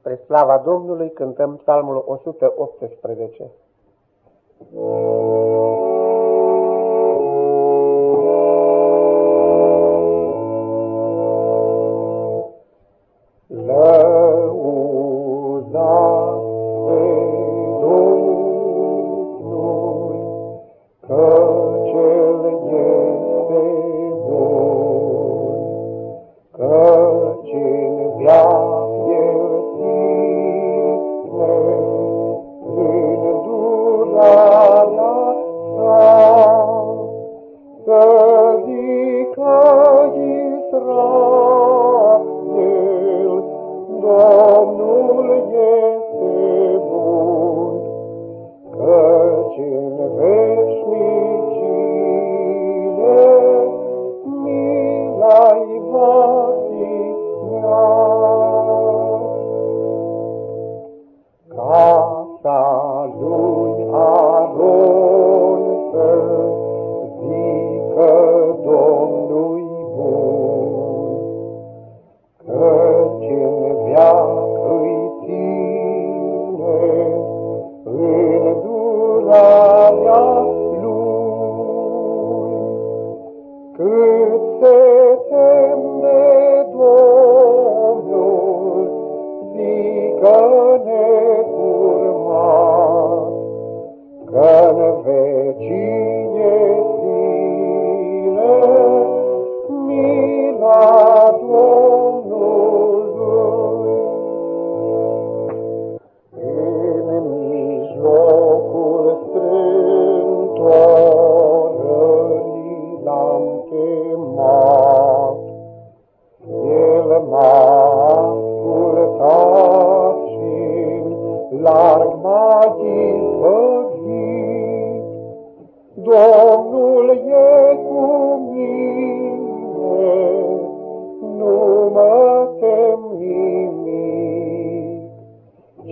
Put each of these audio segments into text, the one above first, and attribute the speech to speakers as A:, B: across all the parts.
A: Spre slava Domnului cântăm psalmul 118.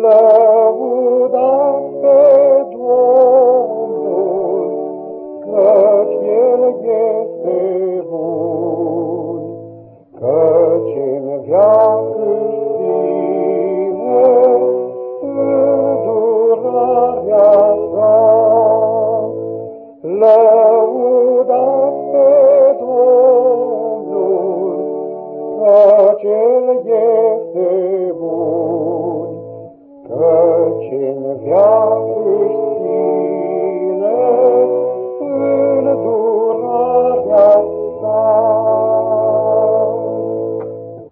B: love.